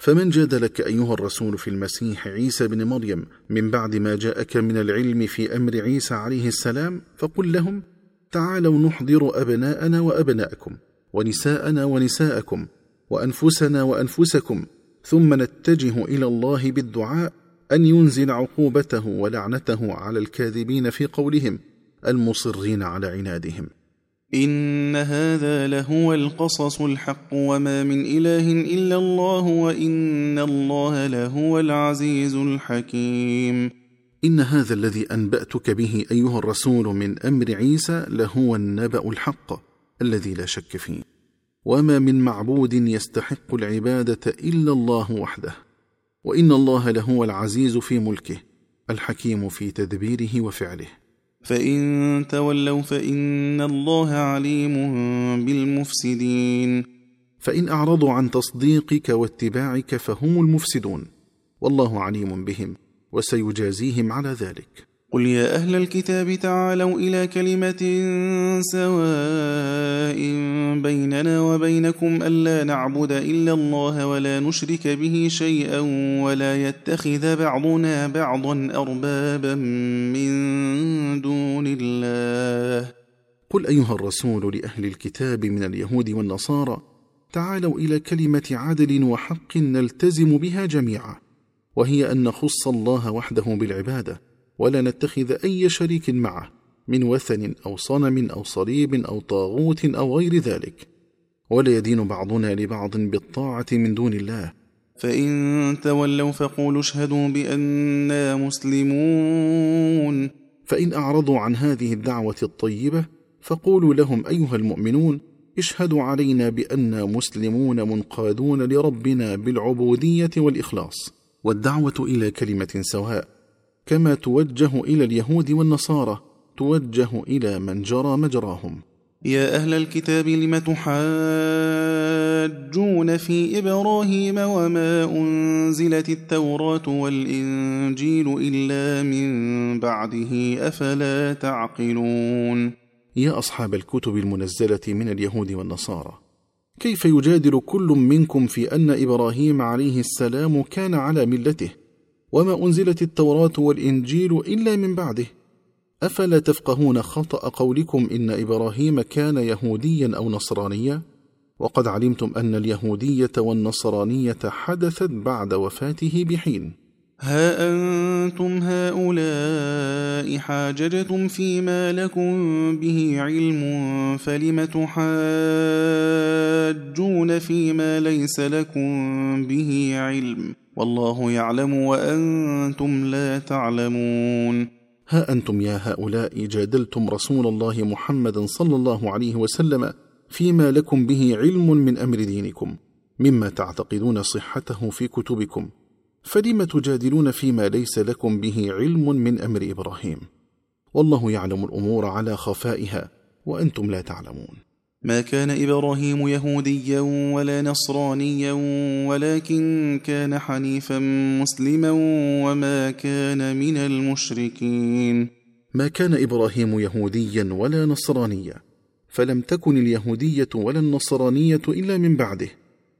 فمن جادلك أيها الرسول في المسيح عيسى بن مريم من بعد ما جاءك من العلم في أمر عيسى عليه السلام فقل لهم تعالوا نحضر أبناءنا وأبناءكم ونساءنا ونساءكم وأنفسنا وأنفسكم ثم نتجه إلى الله بالدعاء أن ينزل عقوبته ولعنته على الكاذبين في قولهم المصرين على عنادهم. إن هذا لهو القصص الحق وما من إله إلا الله وإن الله لهو العزيز الحكيم. إن هذا الذي أنبأتك به أيها الرسول من أمر عيسى لهو النبأ الحق الذي لا شك فيه. وما من معبود يستحق العبادة إلا الله وحده. وإن الله لهو العزيز في ملكه الحكيم في تدبيره وفعله. فإن تولوا فإن الله عليم بالمفسدين. فإن أعرضوا عن تصديقك واتباعك فهم المفسدون والله عليم بهم وسيجازيهم على ذلك. قل يا أهل الكتاب تعالوا إلى كلمة سواء بيننا وبينكم ألا نعبد إلا الله ولا نشرك به شيئا ولا يتخذ بعضنا بعضا أربابا من دون الله قل أيها الرسول لأهل الكتاب من اليهود والنصارى تعالوا إلى كلمة عدل وحق نلتزم بها جميعا وهي أن نخص الله وحده بالعباده. ولا نتخذ أي شريك معه من وثن أو صنم أو صليب أو طاغوت أو غير ذلك. ولا يدين بعضنا لبعض بالطاعة من دون الله. فإن تولوا فقولوا اشهدوا بأننا مسلمون. فإن أعرضوا عن هذه الدعوة الطيبة فقولوا لهم أيها المؤمنون اشهدوا علينا بأننا مسلمون منقادون لربنا بالعبودية والإخلاص. والدعوة إلى كلمة سواء كما توجه إلى اليهود والنصارى توجه إلى من جرى مجراهم. يا أهل الكتاب لم تحاجون في إبراهيم وما أنزلت التوراة والإنجيل إلا من بعده؟ أفلا تعقلون؟ يا أصحاب الكتب المنزلة من اليهود والنصارى كيف يجادل كل منكم في أن إبراهيم عليه السلام كان على ملته؟ وما أنزلت التوراة والإنجيل إلا من بعده. أفلا تفقهون خطأ قولكم إن إبراهيم كان يهوديا أو نصرانيا؟ وقد علمتم أن اليهودية والنصرانية حدثت بعد وفاته بحين. ها أنتم هؤلاء حاججتم فيما لكم به علم فلم تحاجون فيما ليس لكم به علم؟ والله يعلم وأنتم لا تعلمون. ها أنتم يا هؤلاء جادلتم رسول الله محمد صلى الله عليه وسلم فيما لكم به علم من أمر دينكم مما تعتقدون صحته في كتبكم. فلم تجادلون فيما ليس لكم به علم من أمر إبراهيم؟ والله يعلم الأمور على خفائها وأنتم لا تعلمون. ما كان إبراهيم يهوديا ولا نصرانيا ولكن كان حنيفا مسلما وما كان من المشركين. ما كان إبراهيم يهوديا ولا نصرانيا فلم تكن اليهودية ولا النصرانية إلا من بعده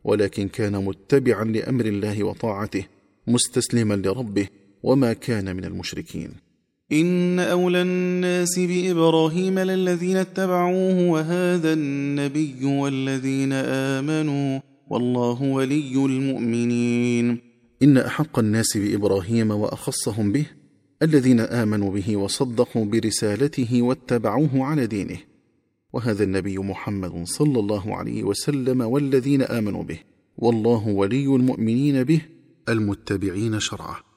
ولكن كان متبعا لأمر الله وطاعته مستسلما لربه وما كان من المشركين. إن أولى الناس بإبراهيم للذين اتبعوه وهذا النبي والذين آمنوا والله ولي المؤمنين. إن أحق الناس بإبراهيم وأخصهم به الذين آمنوا به وصدقوا برسالته واتبعوه على دينه. وهذا النبي محمد صلى الله عليه وسلم والذين آمنوا به والله ولي المؤمنين به المتبعين شرعه.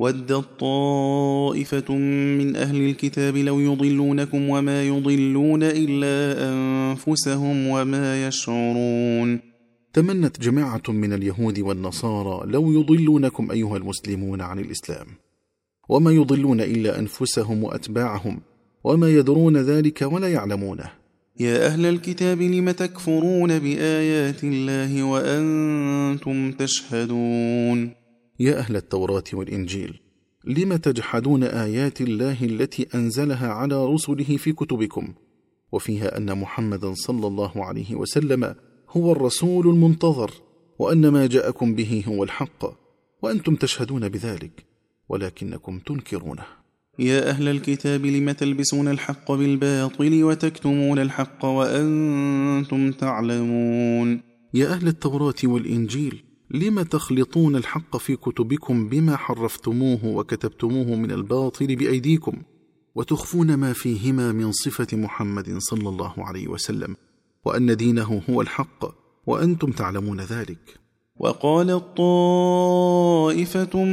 ودت طائفة من أهل الكتاب لو يضلونكم وما يضلون إلا أنفسهم وما يشعرون. تمنت جماعة من اليهود والنصارى لو يضلونكم أيها المسلمون عن الإسلام. وما يضلون إلا أنفسهم وأتباعهم وما يدرون ذلك ولا يعلمونه. يا أهل الكتاب لم تكفرون بآيات الله وأنتم تشهدون؟ يا أهل التوراة والإنجيل لم تجحدون آيات الله التي أنزلها على رسله في كتبكم؟ وفيها أن محمدا صلى الله عليه وسلم هو الرسول المنتظر وأن ما جاءكم به هو الحق وأنتم تشهدون بذلك ولكنكم تنكرونه. يا أهل الكتاب لم تلبسون الحق بالباطل وتكتمون الحق وأنتم تعلمون؟ يا أهل التوراة والإنجيل لم تخلطون الحق في كتبكم بما حرفتموه وكتبتموه من الباطل بأيديكم وتخفون ما فيهما من صفة محمد صلى الله عليه وسلم وأن دينه هو الحق وأنتم تعلمون ذلك. وقالت طائفة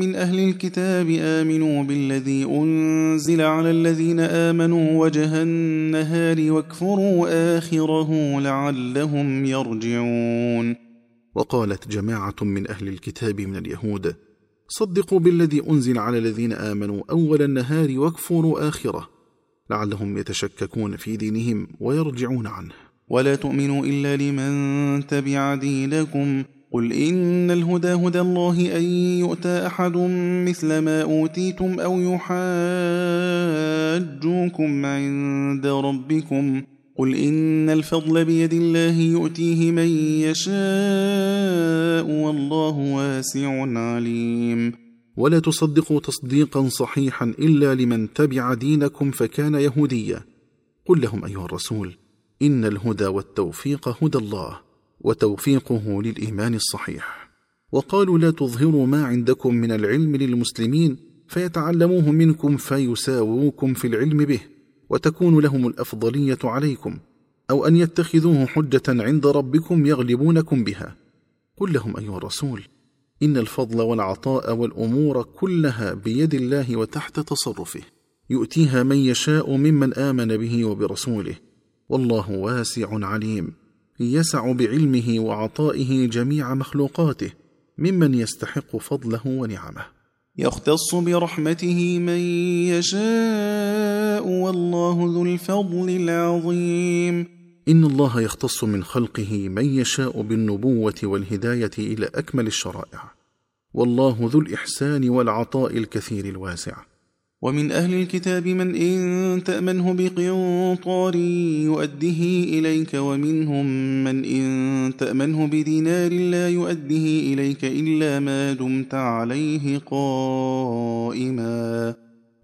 من أهل الكتاب آمنوا بالذي أنزل على الذين آمنوا وجه النهار واكفروا آخره لعلهم يرجعون. وقالت جماعة من أهل الكتاب من اليهود صدقوا بالذي أنزل على الذين آمنوا أول النهار واكفروا آخره. لعلهم يتشككون في دينهم ويرجعون عنه. ولا تؤمنوا إلا لمن تبع دينكم. قل إن الهدى هدى الله أن يؤتى أحد مثل ما أوتيتم أو يحاجوكم عند ربكم. قل إن الفضل بيد الله يؤتيه من يشاء والله واسع عليم. ولا تصدقوا تصديقا صحيحا إلا لمن تبع دينكم فكان يهوديا. قل لهم أيها الرسول إن الهدى والتوفيق هدى الله وتوفيقه للإيمان الصحيح. وقالوا لا تظهروا ما عندكم من العلم للمسلمين فيتعلموه منكم فيساووكم في العلم به. وتكون لهم الأفضلية عليكم أو أن يتخذوه حجة عند ربكم يغلبونكم بها. قل لهم أيها الرسول إن الفضل والعطاء والأمور كلها بيد الله وتحت تصرفه. يؤتيها من يشاء ممن آمن به وبرسوله. والله واسع عليم. يسع بعلمه وعطائه جميع مخلوقاته ممن يستحق فضله ونعمه. يختص برحمته من يشاء والله ذو الفضل العظيم. إن الله يختص من خلقه من يشاء بالنبوة والهداية إلى أكمل الشرائع. والله ذو الإحسان والعطاء الكثير الواسع. ومن أهل الكتاب من إن تأمنه بقنطار يؤده إليك ومنهم من إن تأمنه بدينار لا يؤده إليك إلا ما دمت عليه قائما.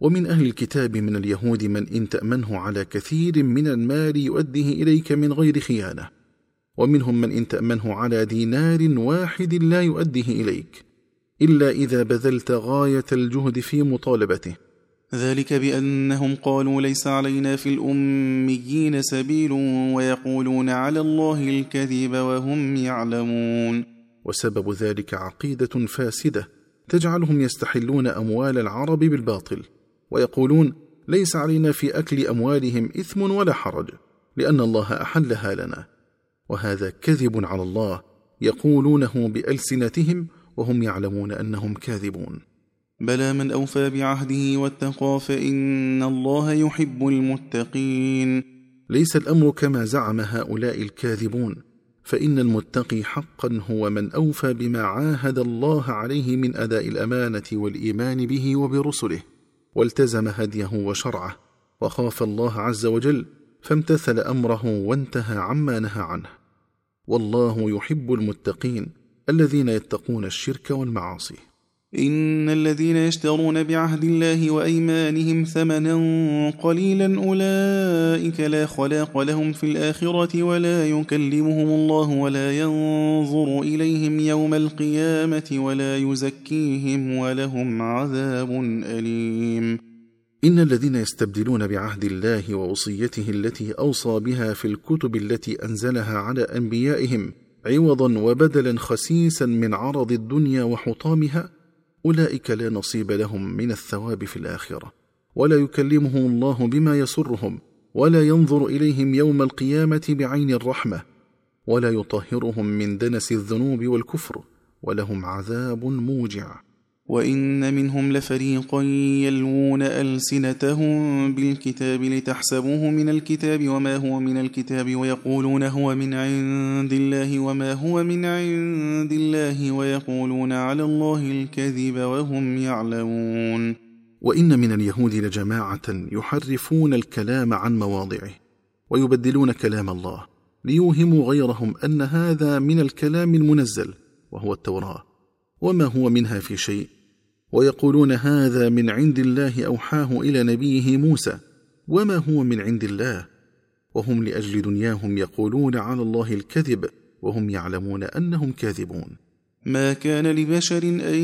ومن أهل الكتاب من اليهود من إن تأمنه على كثير من المال يؤده إليك من غير خيانة. ومنهم من إن تأمنه على دينار واحد لا يؤديه إليك إلا إذا بذلت غاية الجهد في مطالبته. ذلك بأنهم قالوا ليس علينا في الأميين سبيل ويقولون على الله الكذب وهم يعلمون. وسبب ذلك عقيدة فاسدة تجعلهم يستحلون أموال العرب بالباطل ويقولون ليس علينا في أكل أموالهم إثم ولا حرج لأن الله أحلها لنا. وهذا كذب على الله يقولونه بألسنتهم وهم يعلمون أنهم كاذبون. بلى من أوفى بعهده واتقى فإن الله يحب المتقين. ليس الأمر كما زعم هؤلاء الكاذبون فإن المتقي حقا هو من أوفى بما عاهد الله عليه من أداء الأمانة والإيمان به وبرسله والتزم هديه وشرعه وخاف الله عز وجل فامتثل أمره وانتهى عما نهى عنه. والله يحب المتقين الذين يتقون الشرك والمعاصي. إن الذين يشترون بعهد الله وأيمانهم ثمنا قليلا أولئك لا خلاق لهم في الآخرة ولا يكلمهم الله ولا ينظر إليهم يوم القيامة ولا يزكيهم ولهم عذاب أليم. إن الذين يستبدلون بعهد الله ووصيته التي أوصى بها في الكتب التي أنزلها على أنبيائهم عوضا وبدلا خسيسا من عرض الدنيا وحطامها أولئك لا نصيب لهم من الثواب في الآخرة ولا يكلمهم الله بما يسرهم ولا ينظر إليهم يوم القيامة بعين الرحمة ولا يطهرهم من دنس الذنوب والكفر ولهم عذاب موجع. وإن منهم لفريقا يلوون ألسنتهم بالكتاب لتحسبوه من الكتاب وما هو من الكتاب ويقولون هو من عند الله وما هو من عند الله ويقولون على الله الكذب وهم يعلمون. وإن من اليهود لجماعة يحرفون الكلام عن مواضعه ويبدلون كلام الله ليوهموا غيرهم أن هذا من الكلام المنزل وهو التوراة. وما هو منها في شيء. ويقولون هذا من عند الله أوحاه إلى نبيه موسى وما هو من عند الله؟ وهم لأجل دنياهم يقولون على الله الكذب وهم يعلمون أنهم كاذبون. ما كان لبشر أن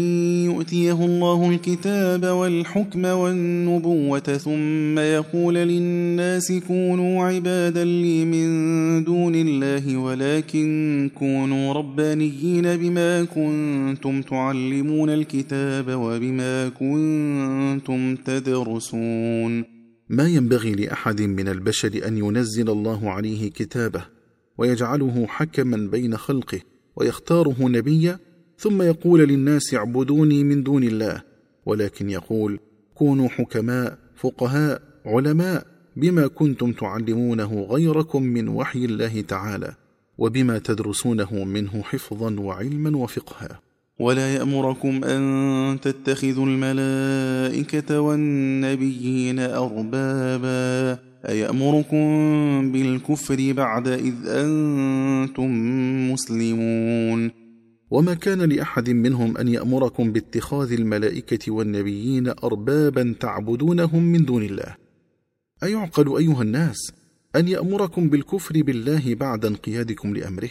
يؤتيه الله الكتاب والحكم والنبوة ثم يقول للناس كونوا عبادا لي من دون الله ولكن كونوا ربانيين بما كنتم تعلمون الكتاب وبما كنتم تدرسون. ما ينبغي لأحد من البشر أن ينزل الله عليه كتابه ويجعله حكما بين خلقه ويختاره نبيا ثم يقول للناس اعبدوني من دون الله ولكن يقول كونوا حكماء فقهاء علماء بما كنتم تعلمونه غيركم من وحي الله تعالى وبما تدرسونه منه حفظا وعلما وفقها. ولا يأمركم أن تتخذوا الملائكة والنبيين اربابا أيأمركم بالكفر بعد إذ أنتم مسلمون؟ وما كان لأحد منهم أن يأمركم باتخاذ الملائكة والنبيين اربابا تعبدونهم من دون الله. أيعقل أيها الناس أن يأمركم بالكفر بالله بعد انقيادكم لأمره؟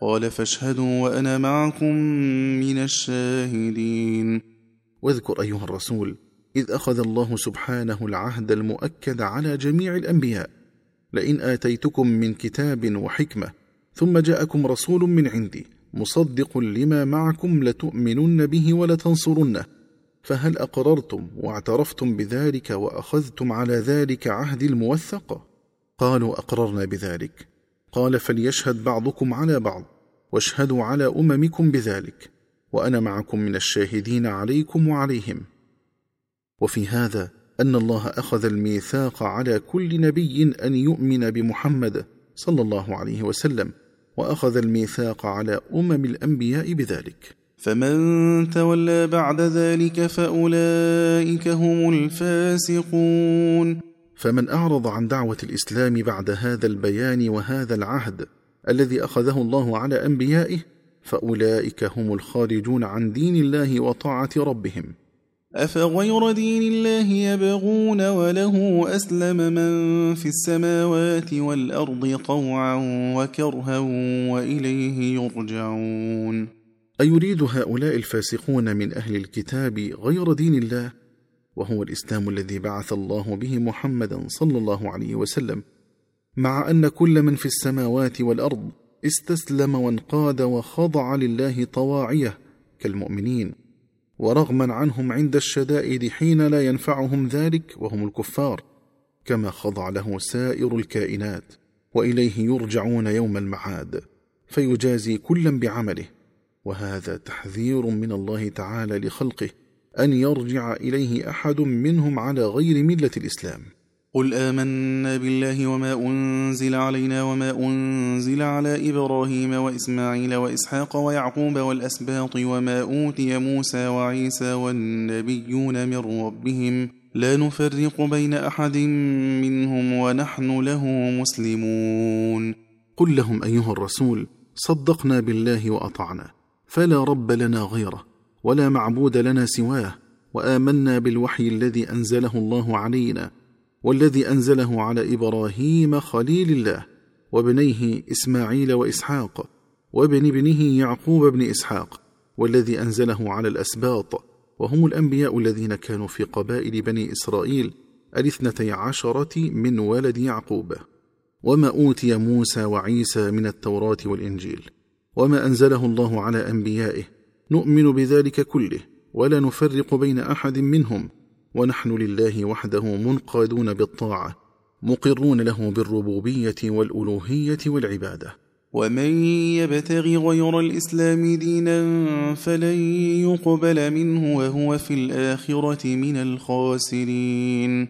قال فاشهدوا وأنا معكم من الشاهدين. واذكر أيها الرسول إذ أخذ الله سبحانه العهد المؤكد على جميع الأنبياء لئن آتيتكم من كتاب وحكمة ثم جاءكم رسول من عندي مصدق لما معكم لتؤمنن به ولتنصرنه فهل أقررتم واعترفتم بذلك وأخذتم على ذلك عهدي الموثق؟ قالوا أقررنا بذلك. قال فليشهد بعضكم على بعض واشهدوا على أممكم بذلك وأنا معكم من الشاهدين عليكم وعليهم. وفي هذا أن الله أخذ الميثاق على كل نبي أن يؤمن بمحمد صلى الله عليه وسلم وأخذ الميثاق على أمم الأنبياء بذلك. فمن تولى بعد ذلك فأولئك هم الفاسقون. فمن أعرض عن دعوة الإسلام بعد هذا البيان وهذا العهد الذي أخذه الله على أنبيائه فأولئك هم الخارجون عن دين الله وطاعة ربهم. أفغير دين الله يبغون وله أسلم من في السماوات والأرض طوعا وكرها وإليه يرجعون. أيريد هؤلاء الفاسقون من أهل الكتاب غير دين الله؟ وهو الإسلام الذي بعث الله به محمدا صلى الله عليه وسلم مع أن كل من في السماوات والأرض استسلم وانقاد وخضع لله طواعيه كالمؤمنين ورغما عنهم عند الشدائد حين لا ينفعهم ذلك وهم الكفار كما خضع له سائر الكائنات وإليه يرجعون يوم المعاد فيجازي كلا بعمله وهذا تحذير من الله تعالى لخلقه أن يرجع إليه أحد منهم على غير ملة الإسلام. قل آمنا بالله وما أنزل علينا وما أنزل على إبراهيم وإسماعيل وإسحاق ويعقوب والأسباط وما أوتي موسى وعيسى والنبيون من ربهم. لا نفرق بين أحد منهم ونحن له مسلمون. قل لهم أيها الرسول صدقنا بالله وأطعنا فلا رب لنا غيره. ولا معبود لنا سواه وآمنا بالوحي الذي أنزله الله علينا والذي أنزله على إبراهيم خليل الله وابنيه إسماعيل وإسحاق وابن ابنه يعقوب بن إسحاق والذي أنزله على الأسباط وهم الأنبياء الذين كانوا في قبائل بني إسرائيل الاثنتي عشرة من ولد يعقوب. وما أوتي موسى وعيسى من التوراة والإنجيل وما أنزله الله على أنبيائه نؤمن بذلك كله ولا نفرق بين أحد منهم ونحن لله وحده منقادون بالطاعة مقرون له بالربوبية والألوهية والعبادة. ومن يبتغ غير الإسلام دينا فلن يقبل منه وهو في الآخرة من الخاسرين.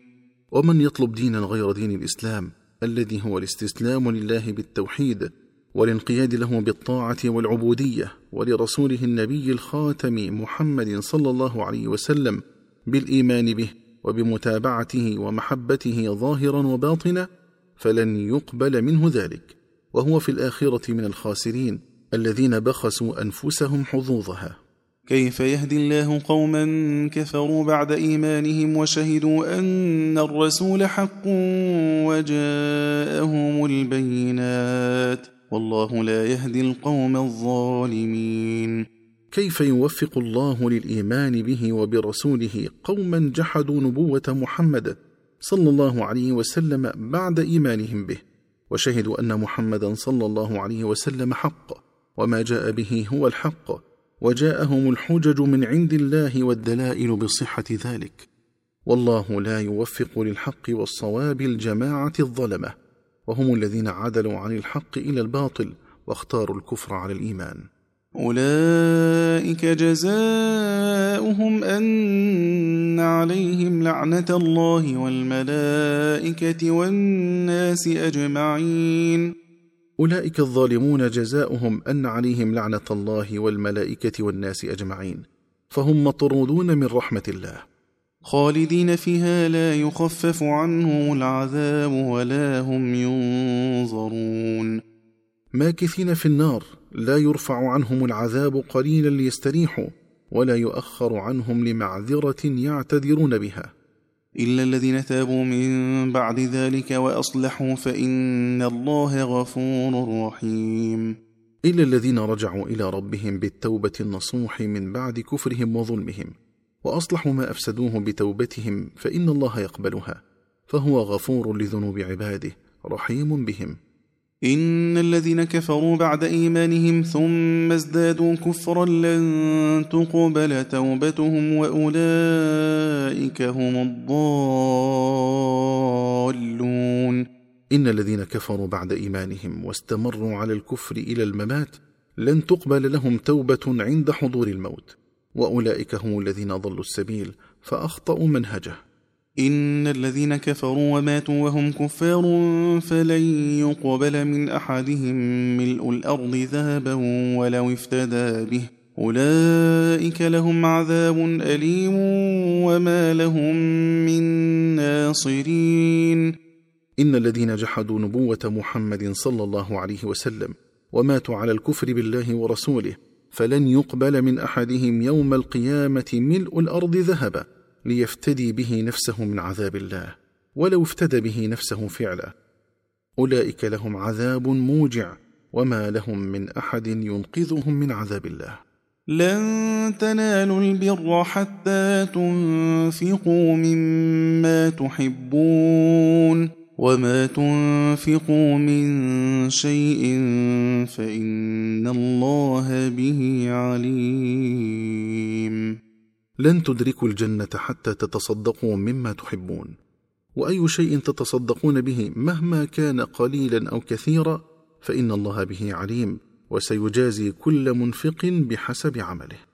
ومن يطلب دينا غير دين الإسلام الذي هو الاستسلام لله بالتوحيد والانقياد له بالطاعة والعبودية ولرسوله النبي الخاتم محمد صلى الله عليه وسلم بالإيمان به وبمتابعته ومحبته ظاهرا وباطنا فلن يقبل منه ذلك. وهو في الآخرة من الخاسرين الذين بخسوا أنفسهم حظوظها. كيف يهدي الله قوما كفروا بعد إيمانهم وشهدوا أن الرسول حق وجاءهم البينات والله لا يهدي القوم الظالمين. كيف يوفق الله للإيمان به وبرسوله قوما جحدوا نبوة محمد صلى الله عليه وسلم بعد إيمانهم به وشهدوا أن محمدا صلى الله عليه وسلم حق وما جاء به هو الحق وجاءهم الحجج من عند الله والدلائل بصحة ذلك. والله لا يوفق للحق والصواب الجماعة الظلمة. وهم الذين عدلوا عن الحق إلى الباطل واختاروا الكفر على الإيمان. أولئك جزاؤهم أن عليهم لعنة الله والملائكة والناس أجمعين. أولئك الظالمون جزاؤهم أن عليهم لعنة الله والملائكة والناس أجمعين. فهم مطرودون من رحمة الله. خالدين فيها لا يخفف عنهم العذاب ولا هم ينظرون. ماكثين في النار لا يرفع عنهم العذاب قليلا ليستريحوا ولا يؤخر عنهم لمعذرة يعتذرون بها. إلا الذين تابوا من بعد ذلك وأصلحوا فإن الله غفور رحيم. إلا الذين رجعوا إلى ربهم بالتوبة النصوح من بعد كفرهم وظلمهم. وأصلحوا ما أفسدوه بتوبتهم فإن الله يقبلها فهو غفور لذنوب عباده رحيم بهم. إن الذين كفروا بعد إيمانهم ثم ازدادوا كفرا لن تقبل توبتهم وأولئك هم الضالون. إن الذين كفروا بعد إيمانهم واستمروا على الكفر إلى الممات لن تقبل لهم توبة عند حضور الموت. وأولئك هم الذين ضلوا السبيل فأخطأوا منهجه. إن الذين كفروا وماتوا وهم كفار فلن يقبل من أحدهم ملء الأرض ذهبا ولو افتدى به. أولئك لهم عذاب أليم وما لهم من ناصرين. إن الذين جحدوا نبوة محمد صلى الله عليه وسلم وماتوا على الكفر بالله ورسوله فلن يقبل من أحدهم يوم القيامة ملء الأرض ذهبا ليفتدي به نفسه من عذاب الله ولو افتدى به نفسه فعلا. أولئك لهم عذاب موجع وما لهم من أحد ينقذهم من عذاب الله. لن تنالوا البر حتى تنفقوا مما تحبون. وما تنفقوا من شيء فإن الله به عليم لن تدركوا الجنة حتى تتصدقوا مما تحبون. وأي شيء تتصدقون به مهما كان قليلا أو كثيرا فإن الله به عليم وسيجازي كل منفق بحسب عمله.